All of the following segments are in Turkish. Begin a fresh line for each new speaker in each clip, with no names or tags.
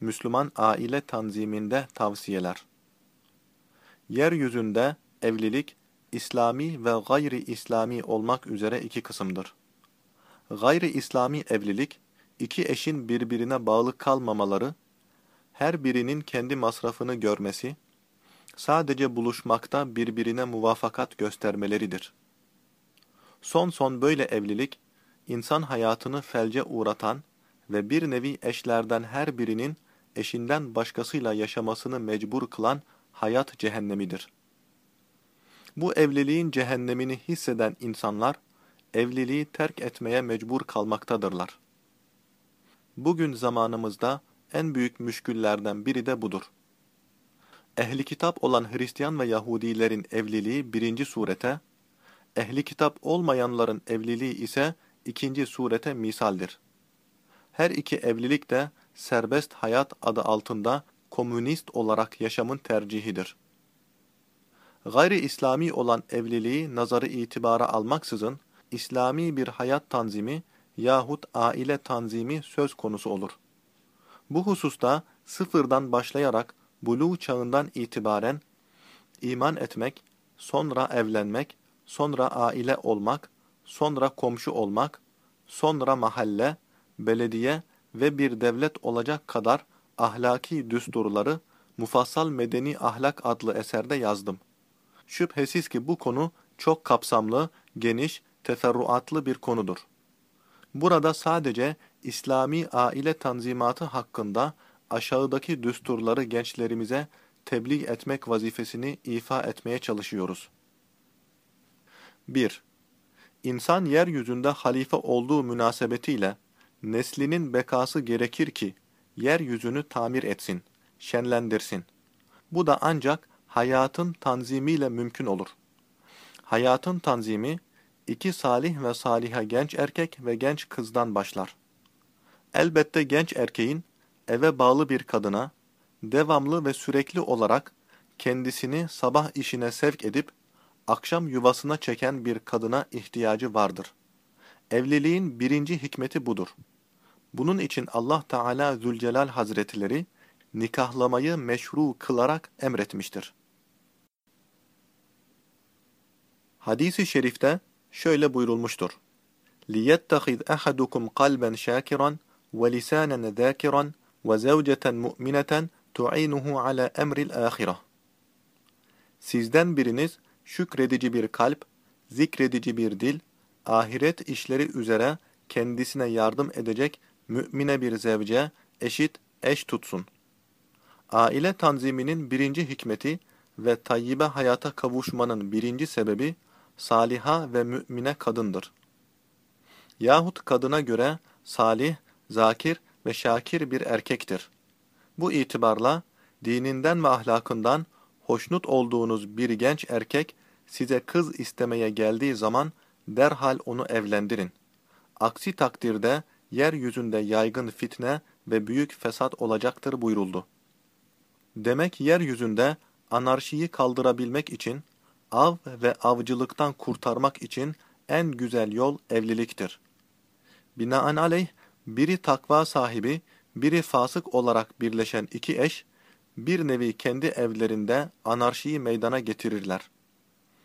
Müslüman aile tanziminde tavsiyeler. Yeryüzünde evlilik, İslami ve gayri İslami olmak üzere iki kısımdır. Gayri İslami evlilik, iki eşin birbirine bağlı kalmamaları, her birinin kendi masrafını görmesi, sadece buluşmakta birbirine muvafakat göstermeleridir. Son son böyle evlilik, insan hayatını felce uğratan ve bir nevi eşlerden her birinin eşinden başkasıyla yaşamasını mecbur kılan hayat cehennemidir. Bu evliliğin cehennemini hisseden insanlar, evliliği terk etmeye mecbur kalmaktadırlar. Bugün zamanımızda en büyük müşküllerden biri de budur. Ehli kitap olan Hristiyan ve Yahudilerin evliliği birinci surete, ehli kitap olmayanların evliliği ise ikinci surete misaldir. Her iki evlilik de serbest hayat adı altında komünist olarak yaşamın tercihidir. Gayri İslami olan evliliği nazarı itibara almaksızın, İslami bir hayat tanzimi yahut aile tanzimi söz konusu olur. Bu hususta sıfırdan başlayarak buluğ çağından itibaren iman etmek, sonra evlenmek, sonra aile olmak, sonra komşu olmak, sonra mahalle, belediye ve bir devlet olacak kadar ahlaki düsturları Mufassal Medeni Ahlak adlı eserde yazdım. Şüphesiz ki bu konu çok kapsamlı, geniş, teferruatlı bir konudur. Burada sadece İslami aile tanzimatı hakkında aşağıdaki düsturları gençlerimize tebliğ etmek vazifesini ifa etmeye çalışıyoruz. 1. İnsan yeryüzünde halife olduğu münasebetiyle neslinin bekası gerekir ki yeryüzünü tamir etsin, şenlendirsin. Bu da ancak hayatın tanzimiyle mümkün olur. Hayatın tanzimi, iki salih ve saliha genç erkek ve genç kızdan başlar. Elbette genç erkeğin eve bağlı bir kadına, devamlı ve sürekli olarak kendisini sabah işine sevk edip, akşam yuvasına çeken bir kadına ihtiyacı vardır. Evliliğin birinci hikmeti budur. Bunun için Allah Teala Zülcelal Hazretleri, nikahlamayı meşru kılarak emretmiştir. Hadis-i şerifte şöyle buyurulmuştur. لِيَتَّخِذْ أَحَدُكُمْ قَلْبًا شَاكِرًا وَلِسَانًا ذَاكِرًا وَزَوْجَةً مُؤْمِنَةً تُعِينُهُ عَلَى أَمْرِ الْآخِرَةِ Sizden biriniz şükredici bir kalp, zikredici bir dil, ahiret işleri üzere kendisine yardım edecek mümine bir zevce, eşit, eş tutsun. Aile tanziminin birinci hikmeti ve tayyibe hayata kavuşmanın birinci sebebi, saliha ve mümine kadındır. Yahut kadına göre salih, zakir ve şakir bir erkektir. Bu itibarla dininden ve ahlakından hoşnut olduğunuz bir genç erkek size kız istemeye geldiği zaman derhal onu evlendirin. Aksi takdirde yeryüzünde yaygın fitne ve büyük fesat olacaktır buyuruldu. Demek yeryüzünde anarşiyi kaldırabilmek için, av ve avcılıktan kurtarmak için en güzel yol evliliktir. Binaenaleyh, biri takva sahibi, biri fasık olarak birleşen iki eş, bir nevi kendi evlerinde anarşiyi meydana getirirler.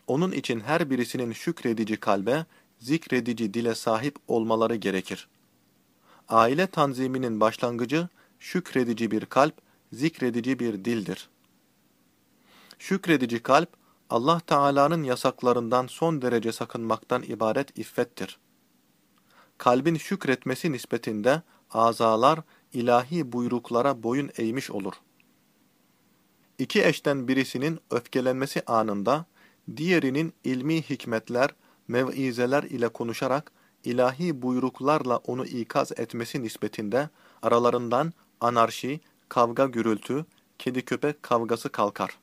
Onun için her birisinin şükredici kalbe, zikredici dile sahip olmaları gerekir. Aile tanziminin başlangıcı, şükredici bir kalp, zikredici bir dildir. Şükredici kalp, Allah Teala'nın yasaklarından son derece sakınmaktan ibaret iffettir. Kalbin şükretmesi nispetinde azalar ilahi buyruklara boyun eğmiş olur. İki eşten birisinin öfkelenmesi anında, diğerinin ilmi hikmetler, mev'izeler ile konuşarak ilahi buyruklarla onu ikaz etmesi nispetinde aralarından anarşi, kavga gürültü, kedi köpek kavgası kalkar.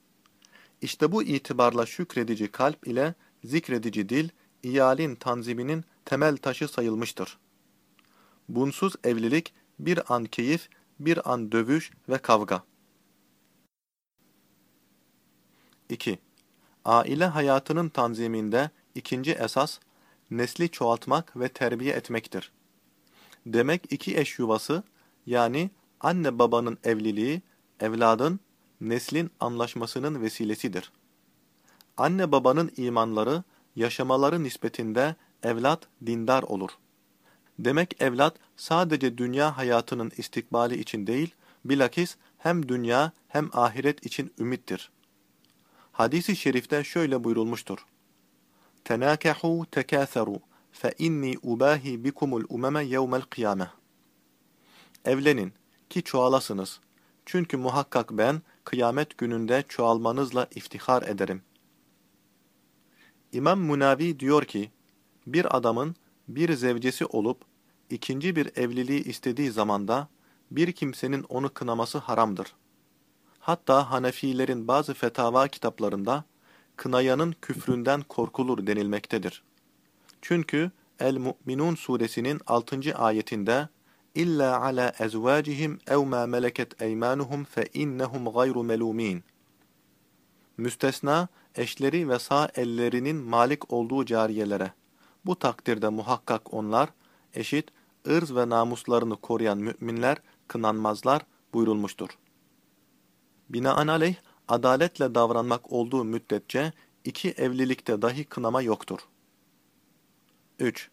İşte bu itibarla şükredici kalp ile zikredici dil, iyalin tanziminin temel taşı sayılmıştır. Bunsuz evlilik bir an keyif, bir an dövüş ve kavga. 2. Aile hayatının tanziminde ikinci esas, nesli çoğaltmak ve terbiye etmektir. Demek iki eş yuvası, yani Anne babanın evliliği, evladın, neslin anlaşmasının vesilesidir. Anne babanın imanları, yaşamaları nispetinde evlat dindar olur. Demek evlat sadece dünya hayatının istikbali için değil, bilakis hem dünya hem ahiret için ümittir. Hadis-i şerifte şöyle buyurulmuştur. Tenâkehû tekâtherû fe inni ubâhi bikumul umeme yevmel kıyâmeh. Evlenin ki çoğalasınız. Çünkü muhakkak ben kıyamet gününde çoğalmanızla iftihar ederim. İmam Munavi diyor ki, bir adamın bir zevcesi olup ikinci bir evliliği istediği zamanda bir kimsenin onu kınaması haramdır. Hatta Hanefilerin bazı fetava kitaplarında kınayanın küfründen korkulur denilmektedir. Çünkü El-Mu'minun suresinin 6. ayetinde İlla ala ezvacihim ev ma meleket eymanuhum fe innehum gayru melumin. Müstesna eşleri ve sağ ellerinin malik olduğu cariyelere. Bu takdirde muhakkak onlar eşit ırz ve namuslarını koruyan müminler kınanmazlar buyurulmuştur. Binaenaleyh adaletle davranmak olduğu müddetçe iki evlilikte dahi kınama yoktur. 3.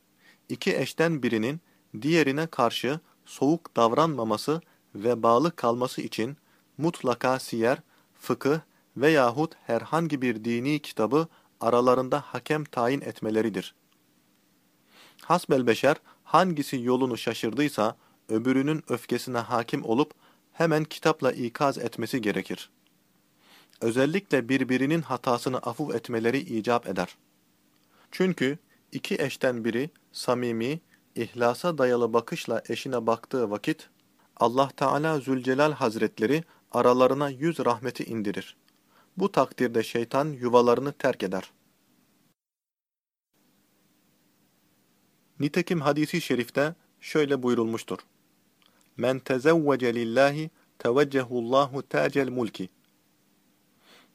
İki eşten birinin diğerine karşı soğuk davranmaması ve bağlı kalması için mutlaka siyer, fıkıh veyahut herhangi bir dini kitabı aralarında hakem tayin etmeleridir. Hasbelbeşer hangisi yolunu şaşırdıysa öbürünün öfkesine hakim olup hemen kitapla ikaz etmesi gerekir. Özellikle birbirinin hatasını afuv etmeleri icap eder. Çünkü iki eşten biri samimi, ihlasa dayalı bakışla eşine baktığı vakit, Allah Teala Zülcelal Hazretleri aralarına yüz rahmeti indirir. Bu takdirde şeytan yuvalarını terk eder. Nitekim hadisi şerifte şöyle buyurulmuştur. Men tezevvece lillahi teveccehullahu tacel mulki.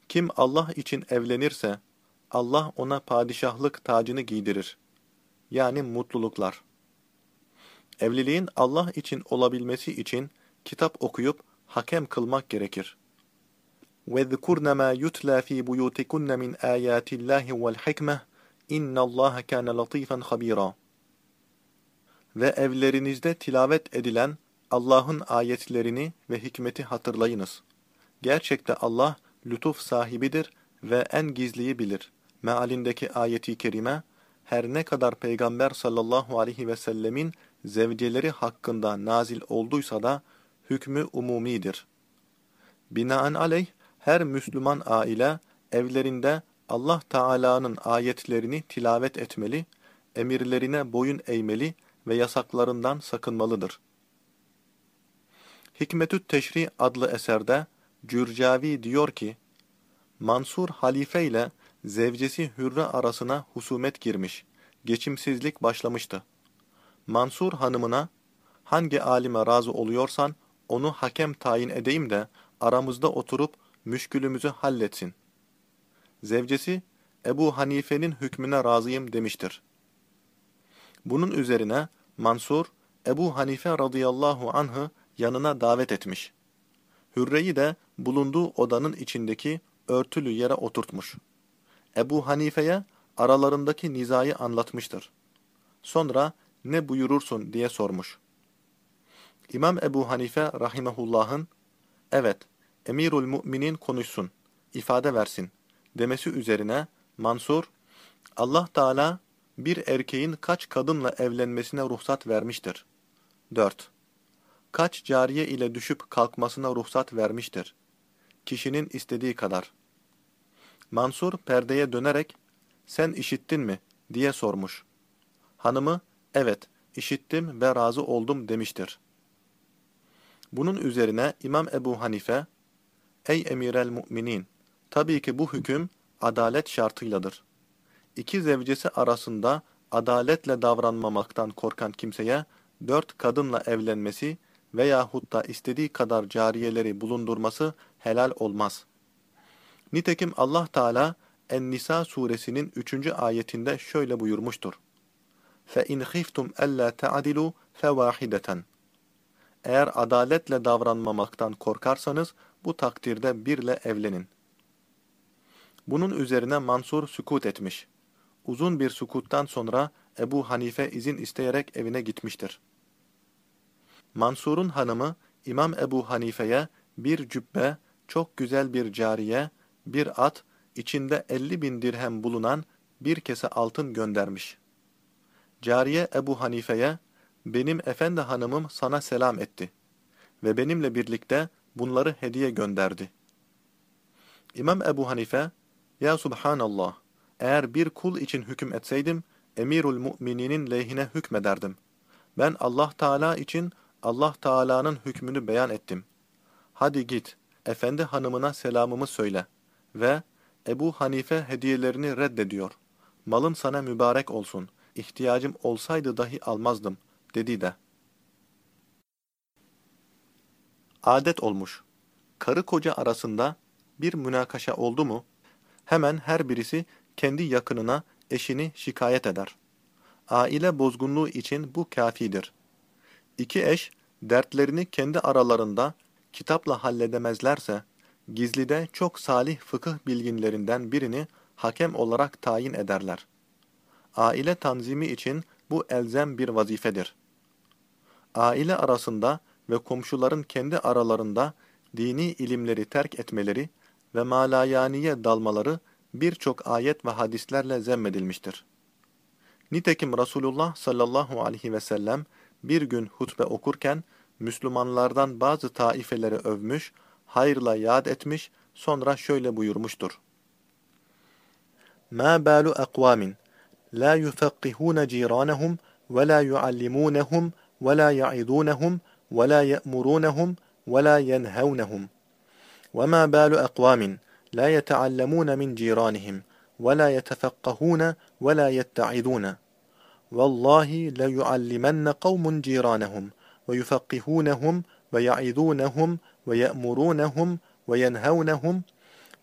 Kim Allah için evlenirse, Allah ona padişahlık tacını giydirir. Yani mutluluklar. Evliliğin Allah için olabilmesi için kitap okuyup hakem kılmak gerekir. وَذْكُرْنَ مَا يُتْلَى ف۪ي بُيُوتِكُنَّ مِنْ آيَاتِ اللّٰهِ وَالْحِكْمَةِ اِنَّ اللّٰهَ كَانَ لَط۪يفًا خَب۪يرًا Ve evlerinizde tilavet edilen Allah'ın ayetlerini ve hikmeti hatırlayınız. Gerçekte Allah lütuf sahibidir ve en gizliyi bilir. Mealindeki ayeti kerime, her ne kadar Peygamber sallallahu aleyhi ve sellemin zevceleri hakkında nazil olduysa da hükmü umumidir. Binaenaleyh her Müslüman aile evlerinde Allah Teala'nın ayetlerini tilavet etmeli, emirlerine boyun eğmeli ve yasaklarından sakınmalıdır. Hikmetü't Teşri adlı eserde Cürcavi diyor ki, Mansur halife ile zevcesi Hürre arasına husumet girmiş, geçimsizlik başlamıştı. Mansur hanımına, hangi alime razı oluyorsan onu hakem tayin edeyim de aramızda oturup müşkülümüzü halletsin. Zevcesi, Ebu Hanife'nin hükmüne razıyım demiştir. Bunun üzerine Mansur, Ebu Hanife radıyallahu anh'ı yanına davet etmiş. Hürre'yi de bulunduğu odanın içindeki örtülü yere oturtmuş. Ebu Hanife'ye aralarındaki nizayı anlatmıştır. Sonra ne buyurursun diye sormuş. İmam Ebu Hanife rahimehullah'ın evet emirul müminin konuşsun, ifade versin demesi üzerine Mansur Allah Teala bir erkeğin kaç kadınla evlenmesine ruhsat vermiştir. 4. Kaç cariye ile düşüp kalkmasına ruhsat vermiştir. Kişinin istediği kadar. Mansur perdeye dönerek sen işittin mi diye sormuş. Hanımı evet işittim ve razı oldum demiştir. Bunun üzerine İmam Ebu Hanife Ey emirel müminin tabii ki bu hüküm adalet şartıyladır. İki zevcesi arasında adaletle davranmamaktan korkan kimseye dört kadınla evlenmesi veyahut da istediği kadar cariyeleri bulundurması helal olmaz. Nitekim Allah Teala En-Nisa suresinin 3. ayetinde şöyle buyurmuştur. فَاِنْ خِفْتُمْ أَلَّا تَعْدِلُوا فَوَاحِدَةً Eğer adaletle davranmamaktan korkarsanız bu takdirde birle evlenin. Bunun üzerine Mansur sükut etmiş. Uzun bir sükuttan sonra Ebu Hanife izin isteyerek evine gitmiştir. Mansur'un hanımı İmam Ebu Hanife'ye bir cübbe, çok güzel bir cariye, bir at, içinde elli bin dirhem bulunan bir kese altın göndermiş. Cariye Ebu Hanife'ye, benim efendi hanımım sana selam etti ve benimle birlikte bunları hediye gönderdi. İmam Ebu Hanife, Ya Subhanallah, eğer bir kul için hüküm etseydim, emirul mümininin lehine hükmederdim. Ben Allah Teala için Allah Teala'nın hükmünü beyan ettim. Hadi git, efendi hanımına selamımı söyle ve Ebu Hanife hediyelerini reddediyor. Malın sana mübarek olsun, ihtiyacım olsaydı dahi almazdım, dedi de. Adet olmuş. Karı koca arasında bir münakaşa oldu mu, hemen her birisi kendi yakınına, eşini şikayet eder. Aile bozgunluğu için bu kafidir. İki eş, dertlerini kendi aralarında kitapla halledemezlerse, gizlide çok salih fıkıh bilginlerinden birini hakem olarak tayin ederler. Aile tanzimi için bu elzem bir vazifedir. Aile arasında ve komşuların kendi aralarında dini ilimleri terk etmeleri ve malayaniye dalmaları birçok ayet ve hadislerle zemmedilmiştir. Nitekim Resulullah sallallahu aleyhi ve sellem bir gün hutbe okurken Müslümanlardan bazı taifeleri övmüş, hayırla yad etmiş, sonra şöyle buyurmuştur. مَا بَالُ أَقْوَامٍ لَا يُفَقِّهُونَ جِيرَانَهُمْ وَلَا يُعَلِّمُونَهُمْ وَلَا يَعِذُونَهُمْ وَلَا يَأْمُرُونَهُمْ وَلَا يَنْهَوْنَهُمْ وَمَا بَالُ أَقْوَامٍ لَا يَتَعَلَّمُونَ مِنْ جِيرَانِهِمْ وَلَا يَتَفَقَّهُونَ وَلَا يَتَّعِذُونَ وَاللَّهِ لَيُعَلِّمَنَّ قَوْمٌ جِيرَانَهُمْ ويفقهونهم ويعظونهم ويأمرونهم وينهونهم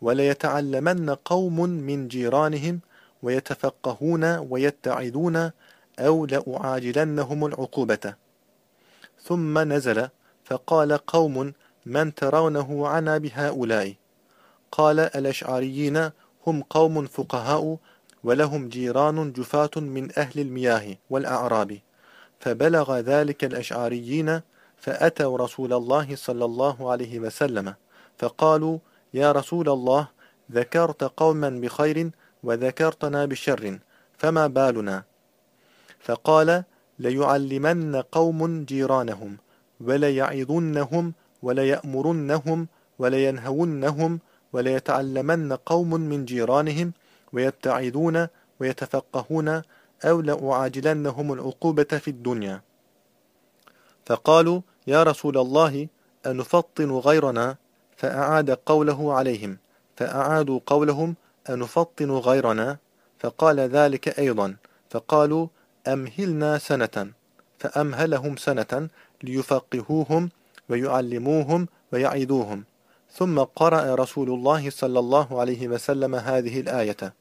وليتعلمن قوم من جيرانهم ويتفقهون ويتعظون أو لأعاجلنهم العقوبة. ثم نزل فقال قوم من ترونه عنا بهؤلاء؟ قال الأشعريين هم قوم فقهاء ولهم جيران جفاة من أهل المياه والأعراب فبلغ ذلك الأشعاريين فأتوا رسول الله صلى الله عليه وسلم فقالوا يا رسول الله ذكرت قوما بخير وذكرتنا بشر فما بالنا؟ فقال ليعلمن قوم جيرانهم وليعظنهم وليأمرنهم ولينهونهم وليتعلمن قوم من جيرانهم ويتعظون ويتفقهون أو لأعاجلنهم العقوبة في الدنيا. فقالوا يا رسول الله أنفطن غيرنا؟ فأعاد قوله عليهم. فأعادوا قولهم أنفطن غيرنا؟ فقال ذلك أيضا. فقالوا أمهلنا سنة. فأمهلهم سنة ليفقهوهم ويعلموهم ويعيدوهم. ثم قرأ رسول الله صلى الله عليه وسلم هذه الآية.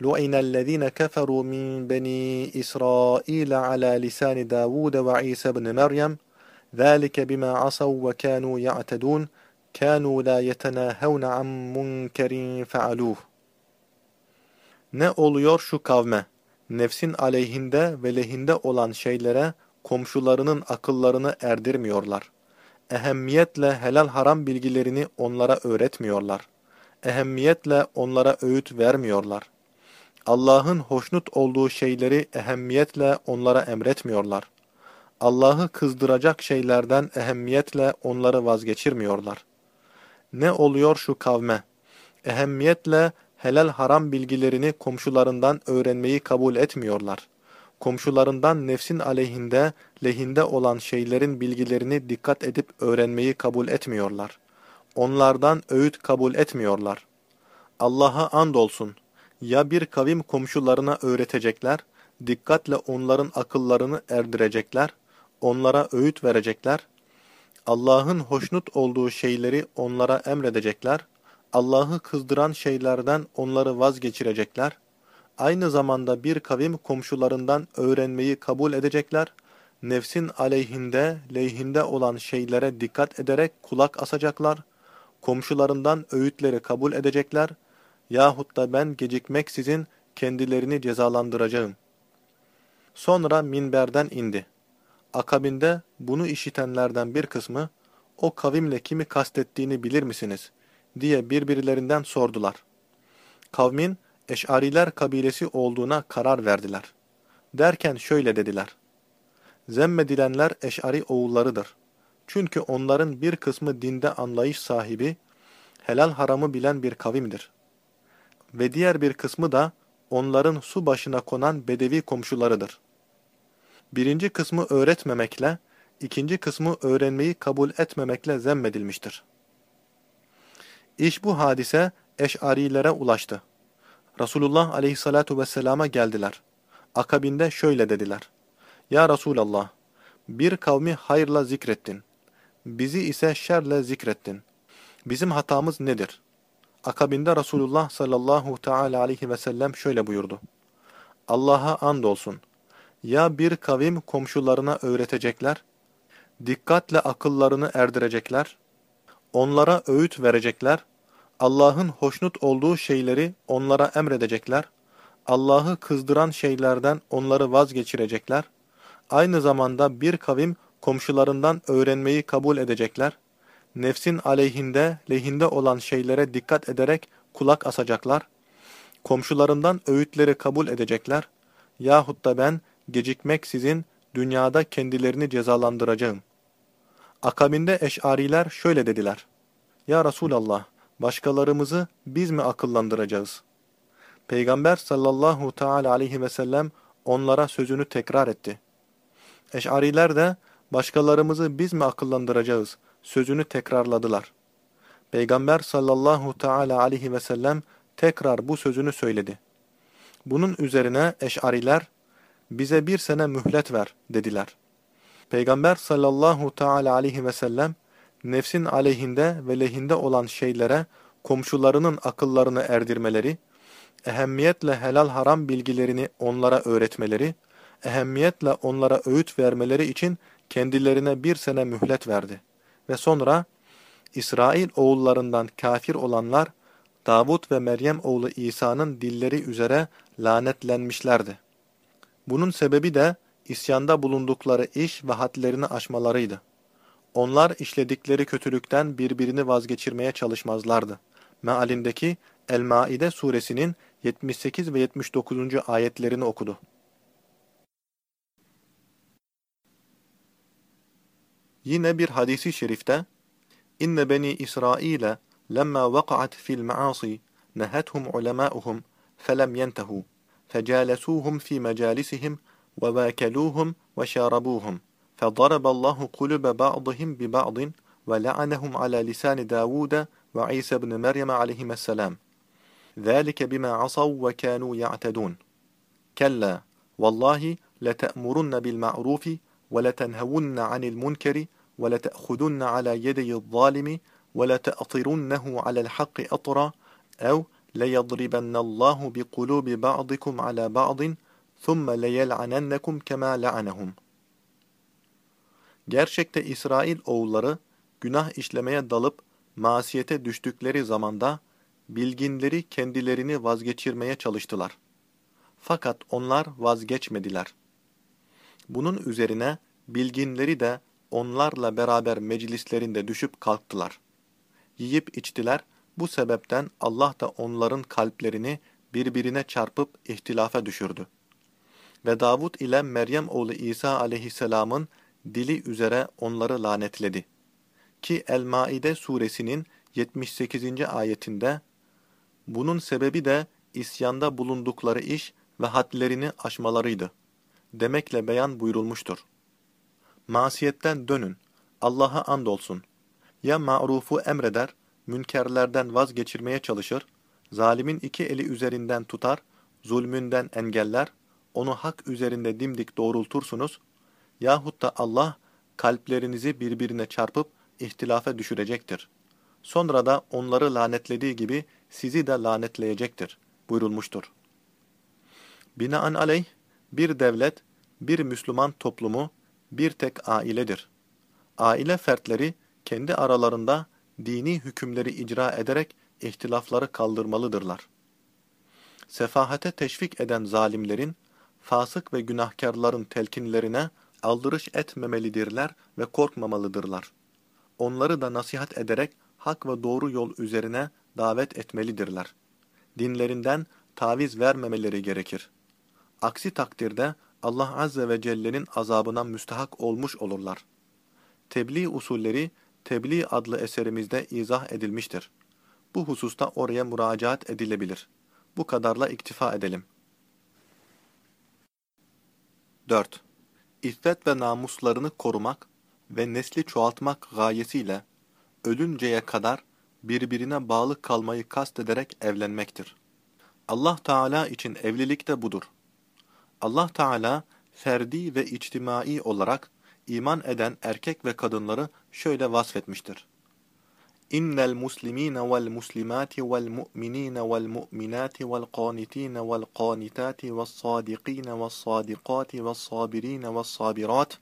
لعن الذين كفروا من بني إسرائيل على لسان داود وعيسى بن مريم ذلك بما عصوا وكانوا يعتدون كانوا لا يتناهون عن منكر فعلوه Ne oluyor şu kavme? Nefsin aleyhinde ve lehinde olan şeylere komşularının akıllarını erdirmiyorlar. Ehemmiyetle helal haram bilgilerini onlara öğretmiyorlar. Ehemmiyetle onlara öğüt vermiyorlar. Allah'ın hoşnut olduğu şeyleri ehemmiyetle onlara emretmiyorlar. Allah'ı kızdıracak şeylerden ehemmiyetle onları vazgeçirmiyorlar. Ne oluyor şu kavme? Ehemmiyetle helal haram bilgilerini komşularından öğrenmeyi kabul etmiyorlar. Komşularından nefsin aleyhinde, lehinde olan şeylerin bilgilerini dikkat edip öğrenmeyi kabul etmiyorlar. Onlardan öğüt kabul etmiyorlar. Allah'a andolsun, ya bir kavim komşularına öğretecekler, dikkatle onların akıllarını erdirecekler, onlara öğüt verecekler, Allah'ın hoşnut olduğu şeyleri onlara emredecekler, Allah'ı kızdıran şeylerden onları vazgeçirecekler, aynı zamanda bir kavim komşularından öğrenmeyi kabul edecekler nefsin aleyhinde, leyhinde olan şeylere dikkat ederek kulak asacaklar, komşularından öğütleri kabul edecekler, yahut da ben gecikmeksizin kendilerini cezalandıracağım. Sonra minberden indi. Akabinde bunu işitenlerden bir kısmı, o kavimle kimi kastettiğini bilir misiniz? diye birbirlerinden sordular. Kavmin, Eş'ariler kabilesi olduğuna karar verdiler. Derken şöyle dediler. Zemmedilenler Eş'ari oğullarıdır. Çünkü onların bir kısmı dinde anlayış sahibi, helal haramı bilen bir kavimdir. Ve diğer bir kısmı da onların su başına konan bedevi komşularıdır. Birinci kısmı öğretmemekle, ikinci kısmı öğrenmeyi kabul etmemekle zemmedilmiştir. İş bu hadise Eş'arilere ulaştı. Resulullah aleyhissalatu vesselama geldiler. Akabinde şöyle dediler. Ya Resulallah, bir kavmi hayırla zikrettin. Bizi ise şerle zikrettin. Bizim hatamız nedir? Akabinde Resulullah sallallahu teala aleyhi ve sellem şöyle buyurdu. Allah'a andolsun. Ya bir kavim komşularına öğretecekler, dikkatle akıllarını erdirecekler, onlara öğüt verecekler, Allah'ın hoşnut olduğu şeyleri onlara emredecekler, Allah'ı kızdıran şeylerden onları vazgeçirecekler, aynı zamanda bir kavim komşularından öğrenmeyi kabul edecekler, nefsin aleyhinde, lehinde olan şeylere dikkat ederek kulak asacaklar, komşularından öğütleri kabul edecekler, yahut da ben gecikmeksizin dünyada kendilerini cezalandıracağım. Akabinde eşariler şöyle dediler. Ya Resulallah, başkalarımızı biz mi akıllandıracağız? Peygamber sallallahu teala aleyhi ve sellem onlara sözünü tekrar etti. Eş'ariler de başkalarımızı biz mi akıllandıracağız sözünü tekrarladılar. Peygamber sallallahu teala aleyhi ve sellem tekrar bu sözünü söyledi. Bunun üzerine Eş'ariler bize bir sene mühlet ver dediler. Peygamber sallallahu teala aleyhi ve sellem nefsin aleyhinde ve lehinde olan şeylere komşularının akıllarını erdirmeleri, ehemmiyetle helal haram bilgilerini onlara öğretmeleri, ehemmiyetle onlara öğüt vermeleri için kendilerine bir sene mühlet verdi. Ve sonra İsrail oğullarından kafir olanlar Davut ve Meryem oğlu İsa'nın dilleri üzere lanetlenmişlerdi. Bunun sebebi de isyanda bulundukları iş ve hadlerini aşmalarıydı. Onlar işledikleri kötülükten birbirini vazgeçirmeye çalışmazlardı. Mealindeki El-Maide suresinin 78 ve 79. ayetlerini okudu. Yine bir hadisi şerifte İnne beni İsrail'e lemma vakaat fil maasi nehethum ulemâuhum felem yentehu fecâlesuhum fi mecâlisihim ve vâkeluhum ve şârabuhum fedaraballahu kulübe ba'dihim bi ba'din ve le'anehum ala lisani Davud ve İsa ibn Meryem aleyhisselam. Zalike bima asav ve kanu ya'tedun. Kella vallahi لتأمرن بالمعروف ولتنهون عن المنكر ولتأخذن على يدي الظالم ولتأطرنه على الحق أطرا أو ليضربن الله بقلوب بعضكم على بعض ثم ليلعننكم كما لعنهم Gerçekte İsrail oğulları günah işlemeye dalıp masiyete düştükleri zamanda bilginleri kendilerini vazgeçirmeye çalıştılar. Fakat onlar vazgeçmediler. Bunun üzerine bilginleri de onlarla beraber meclislerinde düşüp kalktılar. Yiyip içtiler, bu sebepten Allah da onların kalplerini birbirine çarpıp ihtilafa düşürdü. Ve Davud ile Meryem oğlu İsa aleyhisselamın dili üzere onları lanetledi. Ki El-Maide suresinin 78. ayetinde bunun sebebi de isyanda bulundukları iş ve hadlerini aşmalarıydı. Demekle beyan buyurulmuştur. Masiyetten dönün, Allah'a andolsun. Ya ma'rufu emreder, münkerlerden vazgeçirmeye çalışır, zalimin iki eli üzerinden tutar, zulmünden engeller, onu hak üzerinde dimdik doğrultursunuz, yahut da Allah kalplerinizi birbirine çarpıp ihtilafa düşürecektir. Sonra da onları lanetlediği gibi sizi de lanetleyecektir buyurulmuştur. Binaenaleyh bir devlet, bir Müslüman toplumu bir tek ailedir. Aile fertleri kendi aralarında dini hükümleri icra ederek ihtilafları kaldırmalıdırlar. Sefahate teşvik eden zalimlerin, fasık ve günahkarların telkinlerine aldırış etmemelidirler ve korkmamalıdırlar. Onları da nasihat ederek hak ve doğru yol üzerine davet etmelidirler. Dinlerinden taviz vermemeleri gerekir. Aksi takdirde Allah Azze ve Celle'nin azabına müstahak olmuş olurlar. Tebliğ usulleri Tebliğ adlı eserimizde izah edilmiştir. Bu hususta oraya müracaat edilebilir. Bu kadarla iktifa edelim. 4. İffet ve namuslarını korumak ve nesli çoğaltmak gayesiyle ölünceye kadar birbirine bağlı kalmayı kastederek evlenmektir. Allah Teala için evlilik de budur. Allah Teala ferdi ve içtimai olarak iman eden erkek ve kadınları şöyle vasfetmiştir. İnnel muslimine vel muslimati vel mu'minine vel mu'minati vel qanitine vel qanitati vel sadikine vel sadikati vel sabirine vel sabirat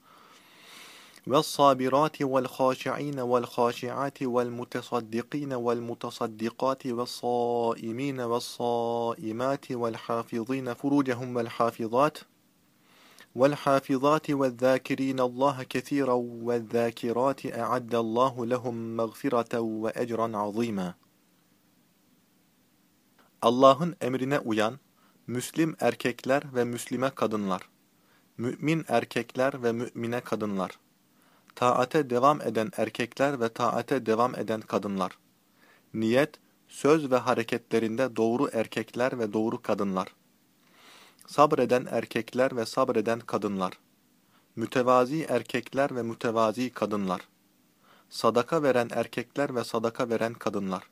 والصابرات والخاشعين والخاشعات والمتصدقين والمتصدقات والصائمين والصائمات والحافظين فروجهم والحافظات والحافظات والذاكرين الله كثيرا والذاكرات أعد الله لهم مغفرة وأجرا عظيما. Allah'ın emrine uyan, Müslim erkekler ve Müslime kadınlar, mümin erkekler ve mümine kadınlar, taate devam eden erkekler ve taate devam eden kadınlar, niyet, söz ve hareketlerinde doğru erkekler ve doğru kadınlar, sabreden erkekler ve sabreden kadınlar, mütevazi erkekler ve mütevazi kadınlar, sadaka veren erkekler ve sadaka veren kadınlar,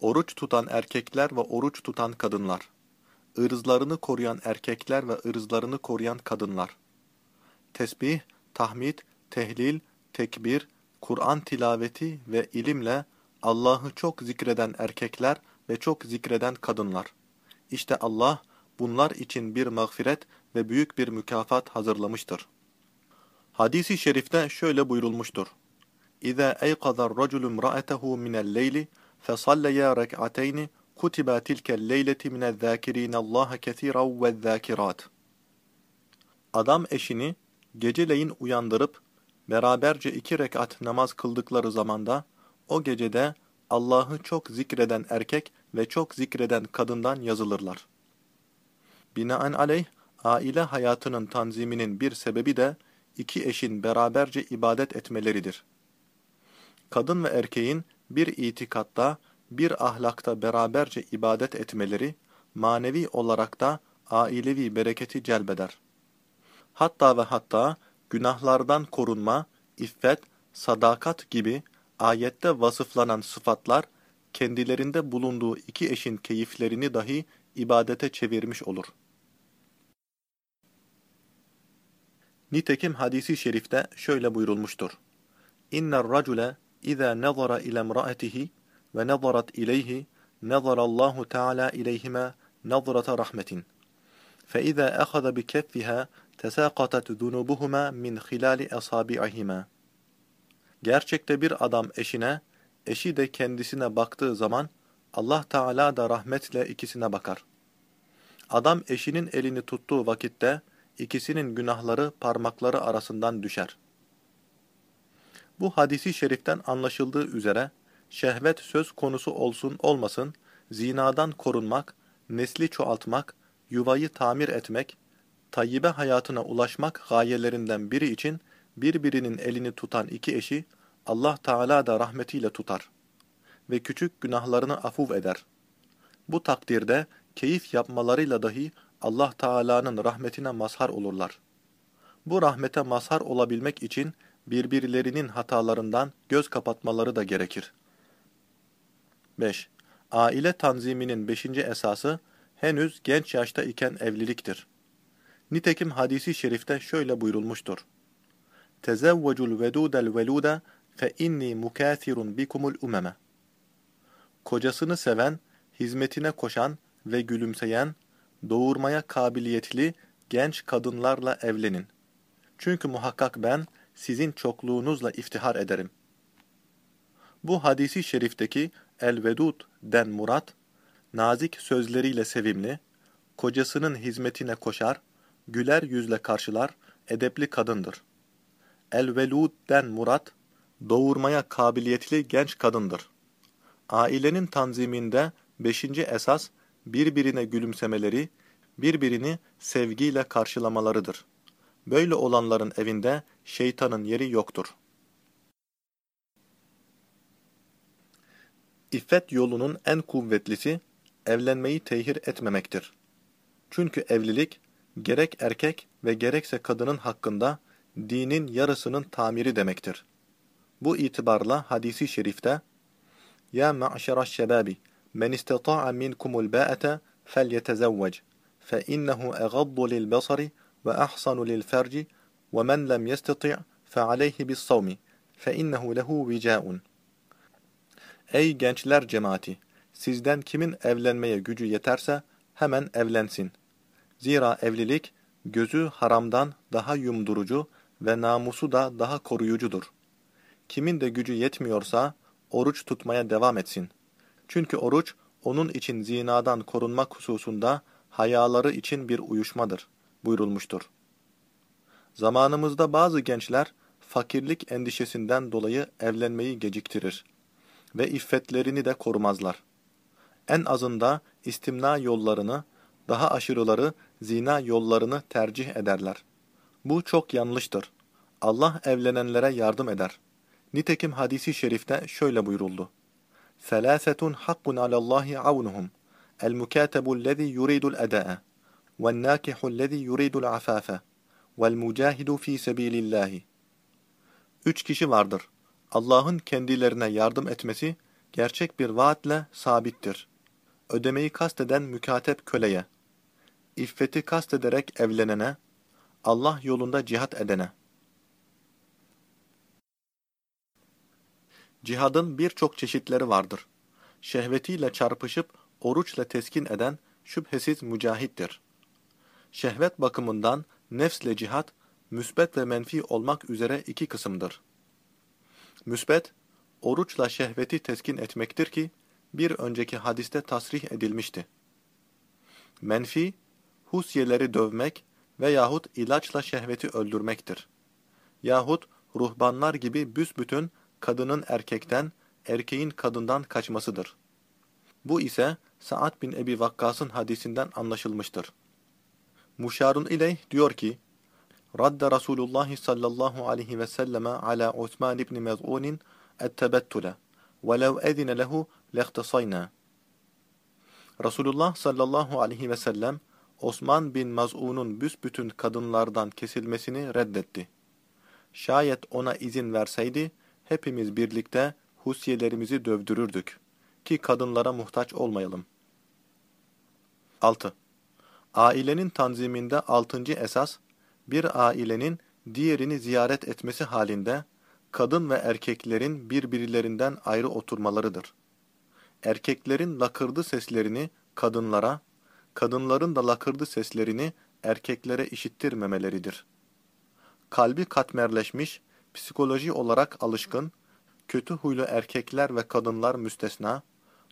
oruç tutan erkekler ve oruç tutan kadınlar, ırzlarını koruyan erkekler ve ırzlarını koruyan kadınlar, tesbih, tahmid, tehlil, tekbir, Kur'an tilaveti ve ilimle Allah'ı çok zikreden erkekler ve çok zikreden kadınlar. İşte Allah bunlar için bir mağfiret ve büyük bir mükafat hazırlamıştır. Hadisi şerifte şöyle buyurulmuştur. İza eyqaza ar-raculu imra'atahu min el-leyli fesallaya rek'atayn kutiba tilka el-leyleti min ez-zakirin Allah kesiran ve'z-zakirat. Adam eşini geceleyin uyandırıp beraberce iki rekat namaz kıldıkları zamanda o gecede Allah'ı çok zikreden erkek ve çok zikreden kadından yazılırlar. Binaenaleyh, aile hayatının tanziminin bir sebebi de iki eşin beraberce ibadet etmeleridir. Kadın ve erkeğin bir itikatta, bir ahlakta beraberce ibadet etmeleri, manevi olarak da ailevi bereketi celbeder. Hatta ve hatta günahlardan korunma, iffet, sadakat gibi ayette vasıflanan sıfatlar, kendilerinde bulunduğu iki eşin keyiflerini dahi ibadete çevirmiş olur. Nitekim hadisi şerifte şöyle buyurulmuştur. İnner racule izâ nazara ile imraatihi ve nazarat ileyhi nazarallahu teala ileyhime nazrata rahmetin. فإذا أخذ بكفها تساقطت ذنوبهما min خلال أصابعهما. Gerçekte bir adam eşine, eşi de kendisine baktığı zaman Allah Teala da rahmetle ikisine bakar. Adam eşinin elini tuttuğu vakitte ikisinin günahları parmakları arasından düşer. Bu hadisi şeriften anlaşıldığı üzere şehvet söz konusu olsun olmasın, zinadan korunmak, nesli çoğaltmak, yuvayı tamir etmek, tayyibe hayatına ulaşmak gayelerinden biri için birbirinin elini tutan iki eşi Allah Teala da rahmetiyle tutar ve küçük günahlarını afuv eder. Bu takdirde keyif yapmalarıyla dahi Allah Teala'nın rahmetine mazhar olurlar. Bu rahmete mazhar olabilmek için birbirlerinin hatalarından göz kapatmaları da gerekir. 5. Aile tanziminin beşinci esası henüz genç yaşta iken evliliktir. Nitekim hadisi şerifte şöyle buyurulmuştur. Tezevvecul vedudel veluda fe inni mukâthirun bikumul umeme. Kocasını seven, hizmetine koşan ve gülümseyen, doğurmaya kabiliyetli genç kadınlarla evlenin. Çünkü muhakkak ben sizin çokluğunuzla iftihar ederim. Bu hadisi şerifteki el-vedud den murat, nazik sözleriyle sevimli, kocasının hizmetine koşar, güler yüzle karşılar, edepli kadındır. El-velud den murat, doğurmaya kabiliyetli genç kadındır. Ailenin tanziminde beşinci esas, birbirine gülümsemeleri, birbirini sevgiyle karşılamalarıdır. Böyle olanların evinde şeytanın yeri yoktur. İffet yolunun en kuvvetlisi, evlenmeyi tehir etmemektir. Çünkü evlilik, gerek erkek ve gerekse kadının hakkında dinin yarısının tamiri demektir. Bu itibarla hadisi şerifte Ya ma'şeraş şebabi men istata'a minkumul ba'ate felyetezevvec fe innehu egaddu lil basari ve ahsanu lil ferci ve men lem yestati' fe aleyhi bis savmi fe innehu lehu vica'un Ey gençler cemaati! Sizden kimin evlenmeye gücü yeterse hemen evlensin.'' Zira evlilik gözü haramdan daha yumdurucu ve namusu da daha koruyucudur. Kimin de gücü yetmiyorsa oruç tutmaya devam etsin. Çünkü oruç onun için zinadan korunmak hususunda hayaları için bir uyuşmadır buyurulmuştur. Zamanımızda bazı gençler fakirlik endişesinden dolayı evlenmeyi geciktirir ve iffetlerini de korumazlar. En azında istimna yollarını, daha aşırıları zina yollarını tercih ederler. Bu çok yanlıştır. Allah evlenenlere yardım eder. Nitekim hadisi şerifte şöyle buyuruldu. Selasetun hakkun alallahi avnuhum. El mukatebu lezi yuridul edae. Vel nakihu lezi yuridul afafe. Vel mucahidu fi sebilillahi. Üç kişi vardır. Allah'ın kendilerine yardım etmesi gerçek bir vaatle sabittir. Ödemeyi kasteden mükatep köleye, iffeti kastederek evlenene, Allah yolunda cihat edene. Cihadın birçok çeşitleri vardır. Şehvetiyle çarpışıp oruçla teskin eden şüphesiz mücahittir. Şehvet bakımından nefsle cihat, müsbet ve menfi olmak üzere iki kısımdır. Müsbet, oruçla şehveti teskin etmektir ki, bir önceki hadiste tasrih edilmişti. Menfi, husyeleri dövmek veyahut ilaçla şehveti öldürmektir. Yahut ruhbanlar gibi büsbütün kadının erkekten, erkeğin kadından kaçmasıdır. Bu ise Sa'ad bin Ebi Vakkas'ın hadisinden anlaşılmıştır. Muşarun ileyh diyor ki, Radda Resulullah sallallahu aleyhi ve selleme ala Osman ibn Mez'un'in ettebettule velev edine lehu lehtasayna. Resulullah sallallahu aleyhi ve sellem Osman bin Maz'un'un büsbütün kadınlardan kesilmesini reddetti. Şayet ona izin verseydi, hepimiz birlikte husyelerimizi dövdürürdük ki kadınlara muhtaç olmayalım. 6. Ailenin tanziminde altıncı esas, bir ailenin diğerini ziyaret etmesi halinde, kadın ve erkeklerin birbirlerinden ayrı oturmalarıdır. Erkeklerin lakırdı seslerini kadınlara, kadınların da lakırdı seslerini erkeklere işittirmemeleridir. Kalbi katmerleşmiş, psikoloji olarak alışkın, kötü huylu erkekler ve kadınlar müstesna,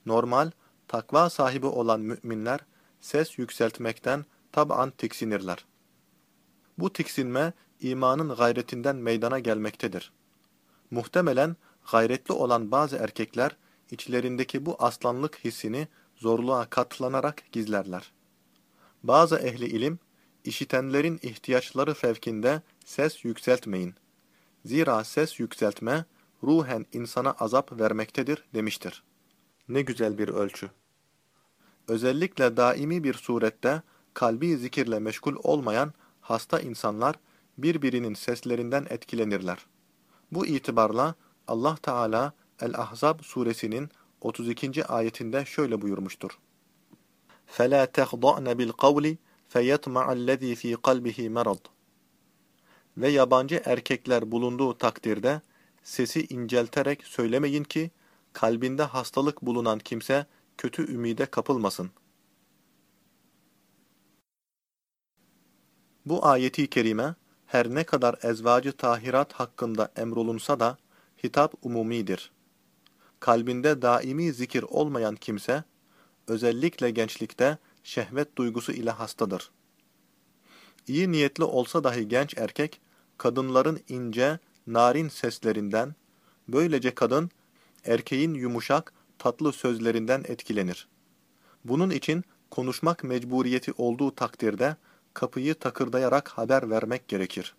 normal, takva sahibi olan müminler ses yükseltmekten tab'an tiksinirler. Bu tiksinme imanın gayretinden meydana gelmektedir. Muhtemelen gayretli olan bazı erkekler içlerindeki bu aslanlık hissini zorluğa katlanarak gizlerler. Bazı ehli ilim, işitenlerin ihtiyaçları fevkinde ses yükseltmeyin. Zira ses yükseltme, ruhen insana azap vermektedir demiştir. Ne güzel bir ölçü. Özellikle daimi bir surette kalbi zikirle meşgul olmayan hasta insanlar birbirinin seslerinden etkilenirler. Bu itibarla Allah Teala El-Ahzab suresinin 32. ayetinde şöyle buyurmuştur. فَلَا تَخْضَعْنَ بِالْقَوْلِ فَيَطْمَعَ الَّذ۪ي ف۪ي قَلْبِهِ مَرَضٍ Ve yabancı erkekler bulunduğu takdirde sesi incelterek söylemeyin ki kalbinde hastalık bulunan kimse kötü ümide kapılmasın. Bu ayeti kerime her ne kadar ezvacı tahirat hakkında emrolunsa da hitap umumidir. Kalbinde daimi zikir olmayan kimse, özellikle gençlikte şehvet duygusu ile hastadır. İyi niyetli olsa dahi genç erkek, kadınların ince, narin seslerinden, böylece kadın, erkeğin yumuşak, tatlı sözlerinden etkilenir. Bunun için konuşmak mecburiyeti olduğu takdirde, kapıyı takırdayarak haber vermek gerekir.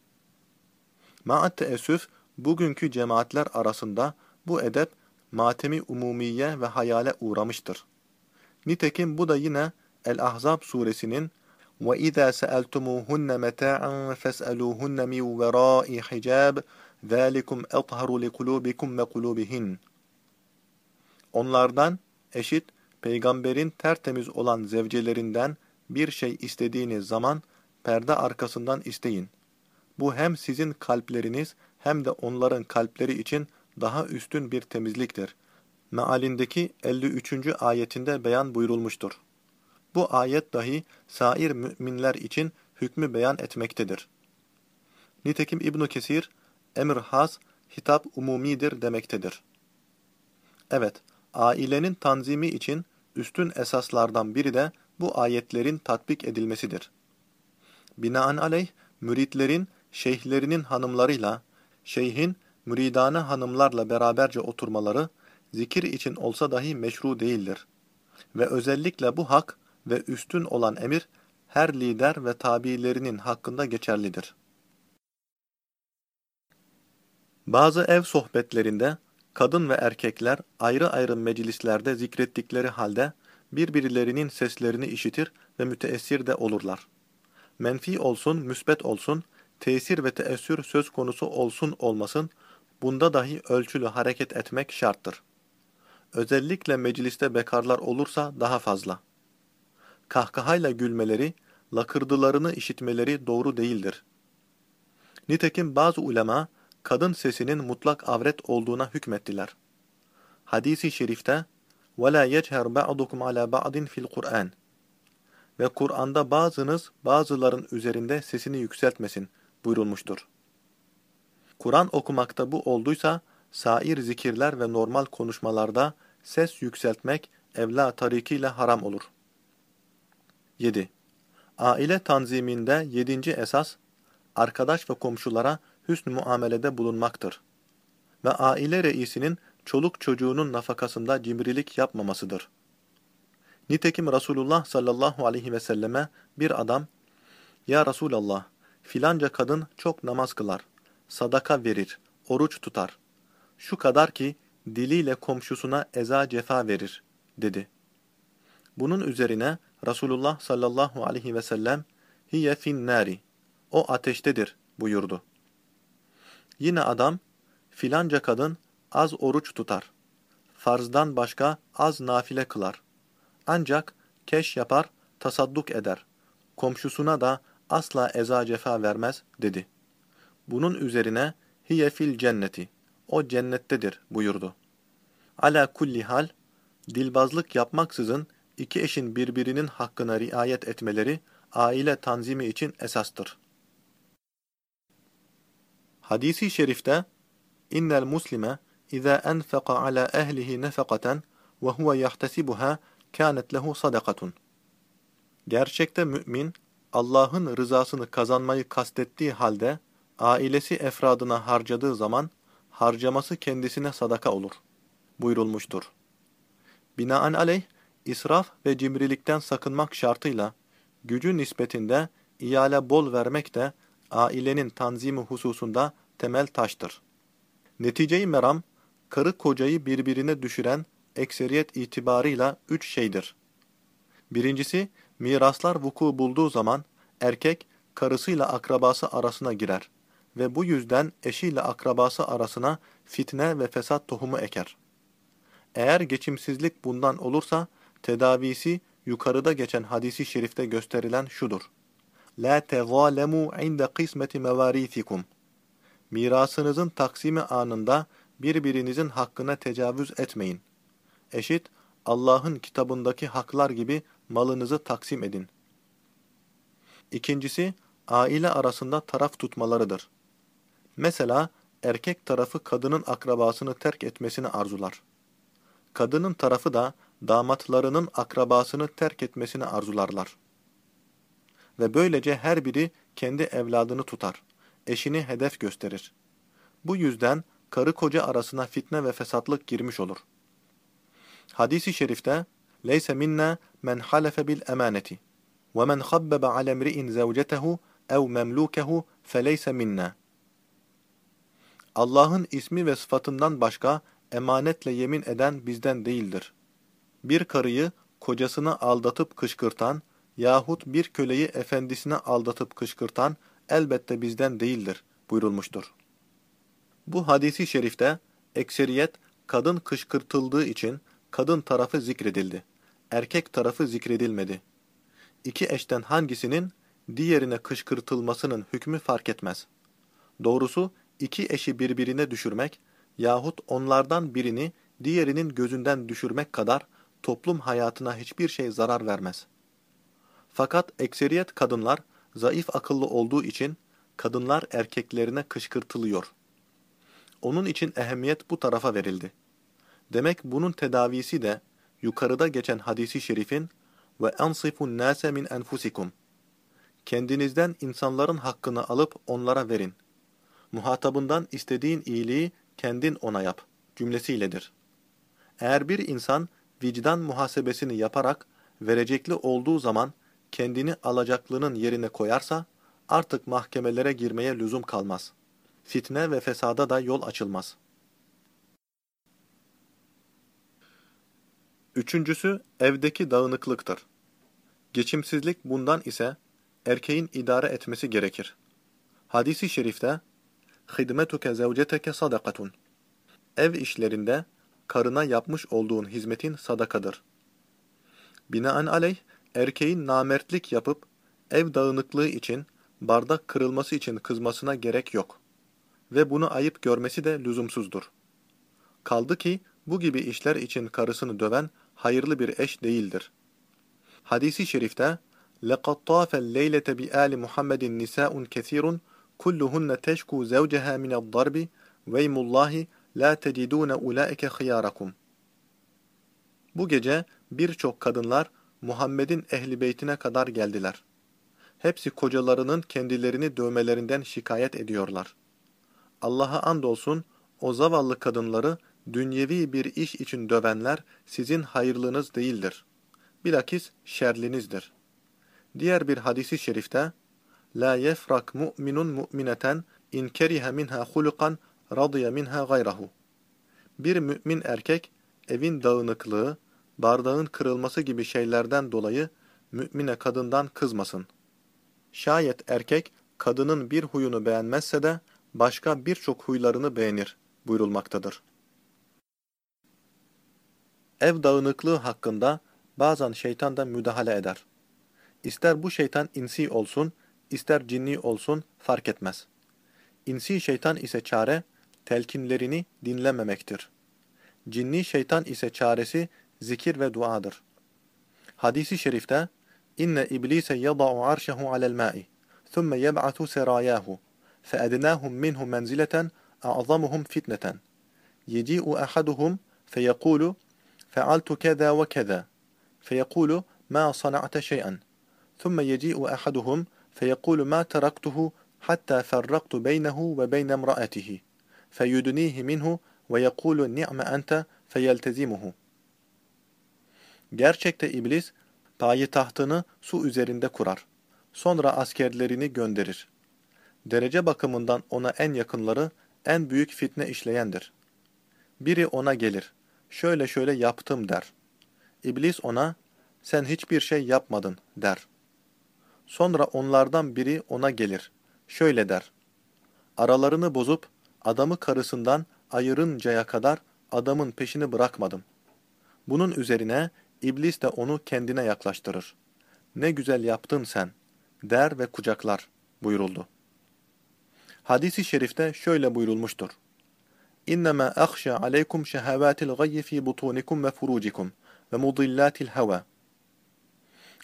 Ma'at teessüf, bugünkü cemaatler arasında bu edep, matemi umumiye ve hayale uğramıştır. Nitekim bu da yine El-Ahzab suresinin وَإِذَا سَأَلْتُمُوهُنَّ مَتَاعًا فَاسْأَلُوهُنَّ مِنْ وَرَاءِ حِجَابٍ ذَٰلِكُمْ أَطْهَرُ لِقُلُوبِكُمْ وَقُلُوبِهِنَّ Onlardan eşit, peygamberin tertemiz olan zevcelerinden bir şey istediğiniz zaman perde arkasından isteyin. Bu hem sizin kalpleriniz hem de onların kalpleri için daha üstün bir temizliktir. Mealindeki 53. ayetinde beyan buyurulmuştur. Bu ayet dahi sair müminler için hükmü beyan etmektedir. Nitekim İbn Kesir, emir has, hitap umumidir demektedir. Evet, ailenin tanzimi için üstün esaslardan biri de bu ayetlerin tatbik edilmesidir. Binaenaleyh, müritlerin şeyhlerinin hanımlarıyla, şeyhin müridane hanımlarla beraberce oturmaları, zikir için olsa dahi meşru değildir. Ve özellikle bu hak ve üstün olan emir, her lider ve tabiilerinin hakkında geçerlidir. Bazı ev sohbetlerinde, kadın ve erkekler ayrı ayrı meclislerde zikrettikleri halde, birbirlerinin seslerini işitir ve müteessir de olurlar. Menfi olsun, müsbet olsun, tesir ve teessür söz konusu olsun olmasın, bunda dahi ölçülü hareket etmek şarttır. Özellikle mecliste bekarlar olursa daha fazla. Kahkahayla gülmeleri, lakırdılarını işitmeleri doğru değildir. Nitekim bazı ulema, kadın sesinin mutlak avret olduğuna hükmettiler. Hadis-i şerifte, وَلَا يَجْهَرْ بَعْضُكُمْ عَلَى بَعْضٍ fil Kur'an Ve Kur'an'da bazınız bazıların üzerinde sesini yükseltmesin buyurulmuştur. Kur'an okumakta bu olduysa, sair zikirler ve normal konuşmalarda ses yükseltmek evla tarikiyle haram olur. 7. Aile tanziminde yedinci esas, arkadaş ve komşulara hüsn muamelede bulunmaktır. Ve aile reisinin çoluk çocuğunun nafakasında cimrilik yapmamasıdır. Nitekim Resulullah sallallahu aleyhi ve selleme bir adam, Ya Resulallah, filanca kadın çok namaz kılar, sadaka verir, oruç tutar. Şu kadar ki diliyle komşusuna eza cefa verir, dedi. Bunun üzerine Resulullah sallallahu aleyhi ve sellem, Hiye fin o ateştedir, buyurdu. Yine adam, filanca kadın az oruç tutar. Farzdan başka az nafile kılar. Ancak keş yapar, tasadduk eder. Komşusuna da asla eza cefa vermez, dedi. Bunun üzerine, hiye fil cenneti, o cennettedir, buyurdu. Ala kulli hal, dilbazlık yapmaksızın iki eşin birbirinin hakkına riayet etmeleri, aile tanzimi için esastır. Hadisi şerifte innel muslime enfaka ala ehlihi nefakaten ve huve yahtesibuha kânet lehu sadakatun. Gerçekte mümin Allah'ın rızasını kazanmayı kastettiği halde ailesi efradına harcadığı zaman harcaması kendisine sadaka olur buyurulmuştur. Binaenaleyh israf ve cimrilikten sakınmak şartıyla gücü nispetinde ihale bol vermek de ailenin tanzimi hususunda temel taştır. Neticeyi meram, karı kocayı birbirine düşüren ekseriyet itibarıyla üç şeydir. Birincisi, miraslar vuku bulduğu zaman erkek karısıyla akrabası arasına girer ve bu yüzden eşiyle akrabası arasına fitne ve fesat tohumu eker. Eğer geçimsizlik bundan olursa, tedavisi yukarıda geçen hadisi şerifte gösterilen şudur. La tezalemu inde kısmeti mevarisikum. Mirasınızın taksimi anında birbirinizin hakkına tecavüz etmeyin. Eşit, Allah'ın kitabındaki haklar gibi malınızı taksim edin. İkincisi, aile arasında taraf tutmalarıdır. Mesela erkek tarafı kadının akrabasını terk etmesini arzular. Kadının tarafı da damatlarının akrabasını terk etmesini arzularlar. Ve böylece her biri kendi evladını tutar, eşini hedef gösterir. Bu yüzden karı koca arasına fitne ve fesatlık girmiş olur. Hadis-i şerifte "Leyse minna men halefe bil emaneti ve men khabbaba ala imri'in zawcetehu ev memlukehu feleyse minna." Allah'ın ismi ve sıfatından başka emanetle yemin eden bizden değildir. Bir karıyı kocasına aldatıp kışkırtan yahut bir köleyi efendisine aldatıp kışkırtan elbette bizden değildir buyurulmuştur. Bu hadisi şerifte ekseriyet kadın kışkırtıldığı için kadın tarafı zikredildi. Erkek tarafı zikredilmedi. İki eşten hangisinin diğerine kışkırtılmasının hükmü fark etmez. Doğrusu iki eşi birbirine düşürmek yahut onlardan birini diğerinin gözünden düşürmek kadar toplum hayatına hiçbir şey zarar vermez. Fakat ekseriyet kadınlar zayıf akıllı olduğu için kadınlar erkeklerine kışkırtılıyor. Onun için ehemmiyet bu tarafa verildi. Demek bunun tedavisi de yukarıda geçen hadisi şerifin ve ansifun nase min enfusikum. Kendinizden insanların hakkını alıp onlara verin. Muhatabından istediğin iyiliği kendin ona yap cümlesiyledir. Eğer bir insan vicdan muhasebesini yaparak verecekli olduğu zaman kendini alacaklının yerine koyarsa artık mahkemelere girmeye lüzum kalmaz. Fitne ve fesada da yol açılmaz. Üçüncüsü evdeki dağınıklıktır. Geçimsizlik bundan ise erkeğin idare etmesi gerekir. Hadisi şerifte خِدْمَتُكَ زَوْجَتَكَ صَدَقَةٌ Ev işlerinde karına yapmış olduğun hizmetin sadakadır. Binaenaleyh erkeğin namertlik yapıp ev dağınıklığı için bardak kırılması için kızmasına gerek yok. Ve bunu ayıp görmesi de lüzumsuzdur. Kaldı ki bu gibi işler için karısını döven hayırlı bir eş değildir. Hadisi şerifte لَقَدْ طَافَ اللَّيْلَةَ بِآلِ مُحَمَّدٍ نِسَاءٌ كَثِيرٌ kulluhunne teşku zevceha minel darbi veymullahi la tecidune ulaike hıyarakum. Bu gece birçok kadınlar Muhammed'in ehli beytine kadar geldiler. Hepsi kocalarının kendilerini dövmelerinden şikayet ediyorlar. Allah'a andolsun o zavallı kadınları dünyevi bir iş için dövenler sizin hayırlınız değildir. Bilakis şerlinizdir. Diğer bir hadisi şerifte, La yefrak mu'minun mu'mineten in kerihe minha hulukan radiye minha gayrahu. Bir mümin erkek evin dağınıklığı, bardağın kırılması gibi şeylerden dolayı mümine kadından kızmasın. Şayet erkek kadının bir huyunu beğenmezse de başka birçok huylarını beğenir buyurulmaktadır. Ev dağınıklığı hakkında bazen şeytan da müdahale eder. İster bu şeytan insi olsun, ister cinni olsun fark etmez. İnsi şeytan ise çare, telkinlerini dinlememektir. Cinni şeytan ise çaresi zikir ve duadır. Hadisi şerifte inne iblise yada'u arşehu alel ma'i thumme yeb'atu serayahu feednahum minhu menzileten a'zamuhum fitneten yeci'u ahaduhum feyekulu fealtu keza ve keza feyekulu ma sana'te şey'en ثم يجيء أحدهم فيقول ما تركته حتى فرقت بينه وبين امرأته فيدنيه منه ويقول نعم أنت فيلتزمه Gerçekte iblis payitahtını su üzerinde kurar. Sonra askerlerini gönderir. Derece bakımından ona en yakınları en büyük fitne işleyendir. Biri ona gelir. Şöyle şöyle yaptım der. İblis ona sen hiçbir şey yapmadın der. Sonra onlardan biri ona gelir. Şöyle der. Aralarını bozup adamı karısından ayırıncaya kadar adamın peşini bırakmadım. Bunun üzerine İblis de onu kendine yaklaştırır. Ne güzel yaptın sen, der ve kucaklar buyuruldu. Hadis-i şerifte şöyle buyurulmuştur. İnnemâ akhşâ aleykum şehevâtil gayyi fî butûnikum ve furucikum ve mudillâtil heva.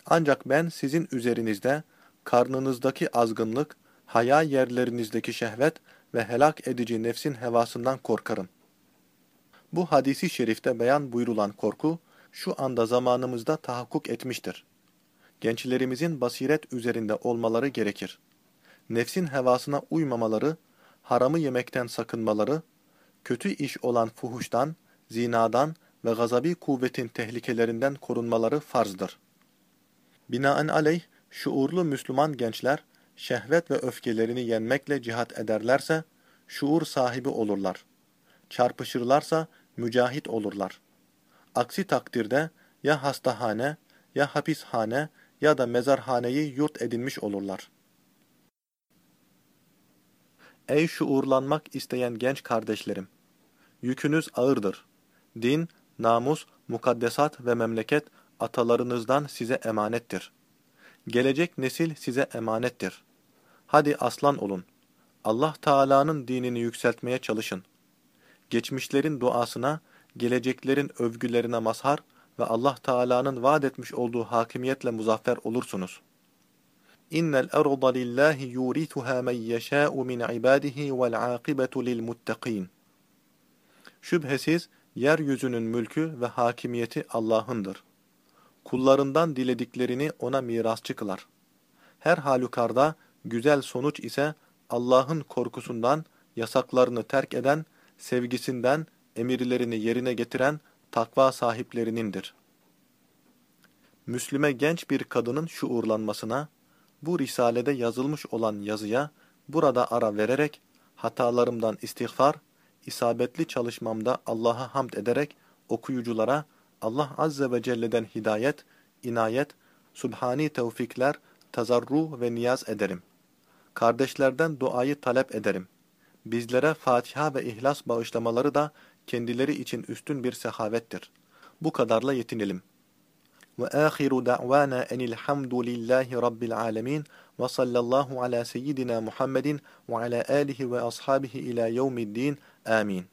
Ancak ben sizin üzerinizde karnınızdaki azgınlık, haya yerlerinizdeki şehvet ve helak edici nefsin hevasından korkarım. Bu hadisi şerifte beyan buyurulan korku, şu anda zamanımızda tahakkuk etmiştir. Gençlerimizin basiret üzerinde olmaları gerekir. Nefsin hevasına uymamaları, haramı yemekten sakınmaları, kötü iş olan fuhuştan, zinadan ve gazabi kuvvetin tehlikelerinden korunmaları farzdır. Binaenaleyh, şuurlu Müslüman gençler, şehvet ve öfkelerini yenmekle cihat ederlerse, şuur sahibi olurlar. Çarpışırlarsa, mücahit olurlar. Aksi takdirde, ya hastahane, ya hapishane ya da mezarhaneyi yurt edinmiş olurlar. Ey şuurlanmak isteyen genç kardeşlerim! Yükünüz ağırdır. Din, namus, mukaddesat ve memleket atalarınızdan size emanettir. Gelecek nesil size emanettir. Hadi aslan olun. Allah Teala'nın dinini yükseltmeye çalışın. Geçmişlerin duasına, geleceklerin övgülerine mazhar ve Allah Teala'nın vaat etmiş olduğu hakimiyetle muzaffer olursunuz. İnnel arda lillahi yurithuha men yeşâ'u min ibadihi vel âkibetu lil muttaqîn. Şüphesiz yeryüzünün mülkü ve hakimiyeti Allah'ındır. Kullarından dilediklerini ona mirasçı kılar. Her halükarda güzel sonuç ise Allah'ın korkusundan, yasaklarını terk eden, sevgisinden, emirlerini yerine getiren takva sahiplerinindir. Müslüme genç bir kadının şuurlanmasına, bu risalede yazılmış olan yazıya burada ara vererek hatalarımdan istiğfar, isabetli çalışmamda Allah'a hamd ederek okuyuculara Allah Azze ve Celle'den hidayet, inayet, subhani tevfikler, tazarru ve niyaz ederim. Kardeşlerden duayı talep ederim. Bizlere Fatiha ve İhlas bağışlamaları da kendileri için üstün bir sehavettir. Bu kadarla yetinelim. Ve ahiru da'vana enil hamdulillahi rabbil alamin ve sallallahu ala seyyidina Muhammedin ve ala alihi ve ashabihi ila yevmiddin. Amin.